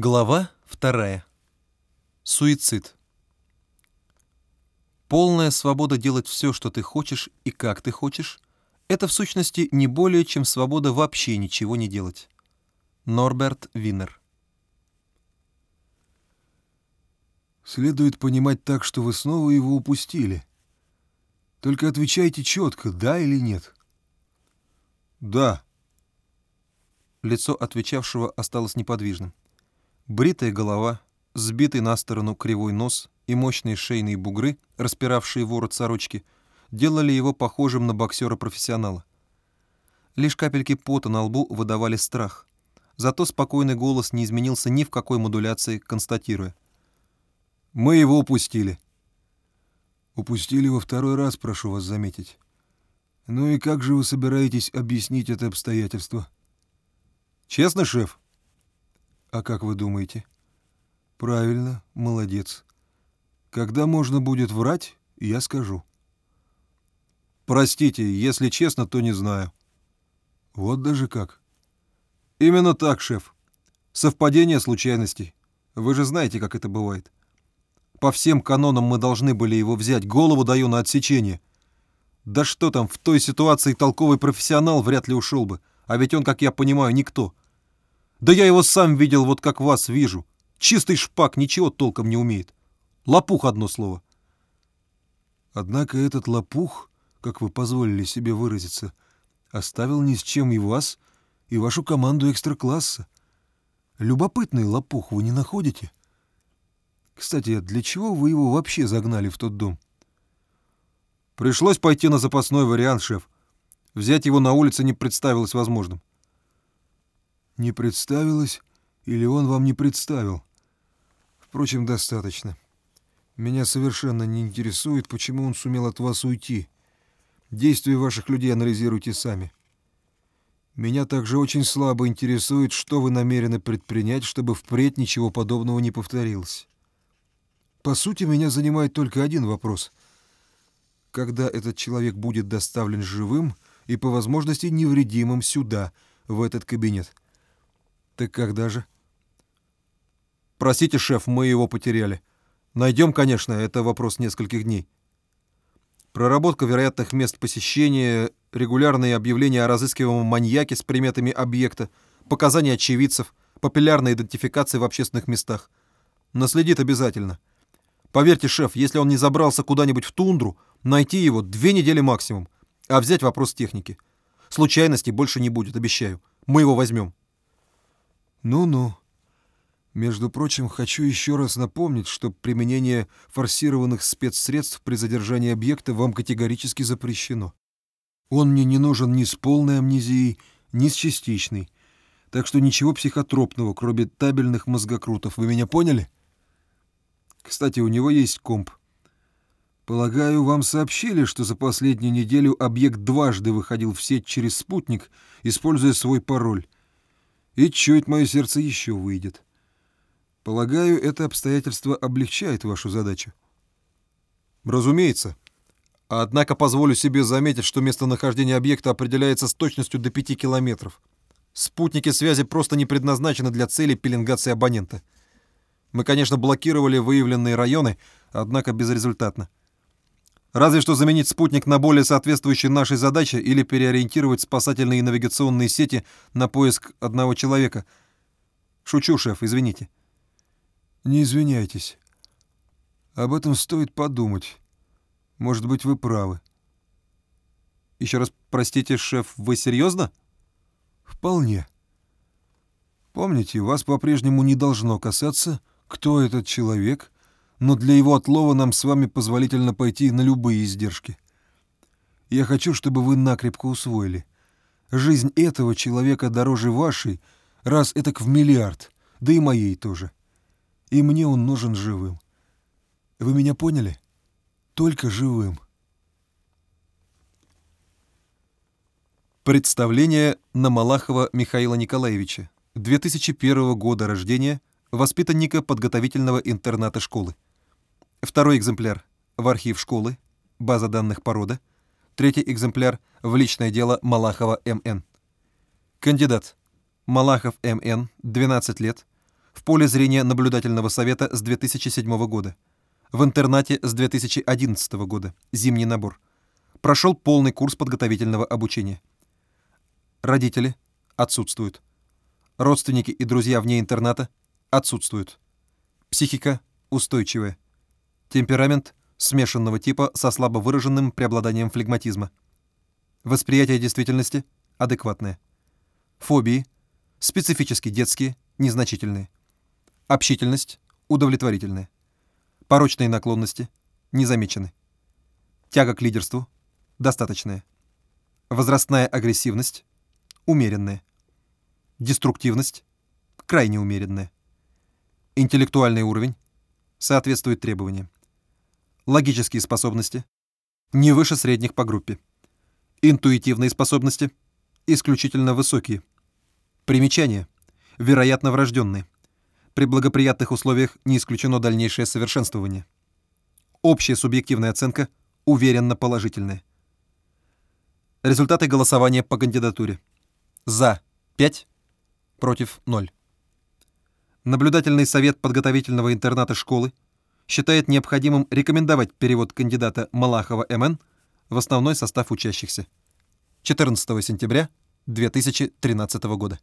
Глава вторая. Суицид. Полная свобода делать все, что ты хочешь и как ты хочешь, это в сущности не более, чем свобода вообще ничего не делать. Норберт Виннер. Следует понимать так, что вы снова его упустили. Только отвечайте четко, да или нет. Да. Лицо отвечавшего осталось неподвижным. Бритая голова, сбитый на сторону кривой нос и мощные шейные бугры, распиравшие ворот сорочки, делали его похожим на боксера-профессионала. Лишь капельки пота на лбу выдавали страх. Зато спокойный голос не изменился ни в какой модуляции, констатируя. «Мы его упустили». «Упустили во второй раз, прошу вас заметить. Ну и как же вы собираетесь объяснить это обстоятельство?» «Честно, шеф?» А как вы думаете? Правильно, молодец. Когда можно будет врать, я скажу. Простите, если честно, то не знаю. Вот даже как. Именно так, шеф. Совпадение случайностей. Вы же знаете, как это бывает. По всем канонам мы должны были его взять, голову даю на отсечение. Да что там, в той ситуации толковый профессионал вряд ли ушел бы, а ведь он, как я понимаю, никто. — да я его сам видел, вот как вас вижу. Чистый шпак, ничего толком не умеет. Лопух одно слово. Однако этот лопух, как вы позволили себе выразиться, оставил ни с чем и вас, и вашу команду экстра-класса. Любопытный лопух вы не находите? Кстати, для чего вы его вообще загнали в тот дом? Пришлось пойти на запасной вариант, шеф. Взять его на улице не представилось возможным. Не представилось или он вам не представил? Впрочем, достаточно. Меня совершенно не интересует, почему он сумел от вас уйти. Действия ваших людей анализируйте сами. Меня также очень слабо интересует, что вы намерены предпринять, чтобы впредь ничего подобного не повторилось. По сути, меня занимает только один вопрос. Когда этот человек будет доставлен живым и, по возможности, невредимым сюда, в этот кабинет — «Так когда же?» «Простите, шеф, мы его потеряли. Найдем, конечно, это вопрос нескольких дней. Проработка вероятных мест посещения, регулярные объявления о разыскиваемом маньяке с приметами объекта, показания очевидцев, популярная идентификация в общественных местах. Наследит обязательно. Поверьте, шеф, если он не забрался куда-нибудь в тундру, найти его две недели максимум, а взять вопрос техники. Случайностей больше не будет, обещаю. Мы его возьмем. Ну-ну. Между прочим, хочу еще раз напомнить, что применение форсированных спецсредств при задержании объекта вам категорически запрещено. Он мне не нужен ни с полной амнезией, ни с частичной. Так что ничего психотропного, кроме табельных мозгокрутов. Вы меня поняли? Кстати, у него есть комп. Полагаю, вам сообщили, что за последнюю неделю объект дважды выходил в сеть через спутник, используя свой пароль. И чует мое сердце еще выйдет. Полагаю, это обстоятельство облегчает вашу задачу. Разумеется. Однако позволю себе заметить, что местонахождение объекта определяется с точностью до 5 километров. Спутники связи просто не предназначены для цели пеленгации абонента. Мы, конечно, блокировали выявленные районы, однако безрезультатно. Разве что заменить спутник на более соответствующий нашей задаче или переориентировать спасательные и навигационные сети на поиск одного человека. Шучу, шеф, извините. Не извиняйтесь. Об этом стоит подумать. Может быть, вы правы. Еще раз простите, шеф, вы серьезно? Вполне. Помните, вас по-прежнему не должно касаться, кто этот человек — но для его отлова нам с вами позволительно пойти на любые издержки. Я хочу, чтобы вы накрепко усвоили. Жизнь этого человека дороже вашей, раз этак в миллиард, да и моей тоже. И мне он нужен живым. Вы меня поняли? Только живым. Представление на Малахова Михаила Николаевича, 2001 года рождения, воспитанника подготовительного интерната школы. Второй экземпляр в архив школы, база данных порода. Третий экземпляр в личное дело Малахова М.Н. Кандидат. Малахов М.Н., 12 лет. В поле зрения наблюдательного совета с 2007 года. В интернате с 2011 года. Зимний набор. Прошел полный курс подготовительного обучения. Родители отсутствуют. Родственники и друзья вне интерната отсутствуют. Психика устойчивая. Темперамент смешанного типа со слабо выраженным преобладанием флегматизма. Восприятие действительности адекватное. Фобии специфически детские, незначительные. Общительность удовлетворительная. Порочные наклонности не замечены. Тяга к лидерству достаточная. Возрастная агрессивность умеренная. Деструктивность крайне умеренная. Интеллектуальный уровень соответствует требованиям. Логические способности не выше средних по группе. Интуитивные способности исключительно высокие. Примечания вероятно врожденные. При благоприятных условиях не исключено дальнейшее совершенствование. Общая субъективная оценка уверенно положительная. Результаты голосования по кандидатуре. За 5, против 0. Наблюдательный совет подготовительного интерната школы считает необходимым рекомендовать перевод кандидата Малахова МН в основной состав учащихся. 14 сентября 2013 года.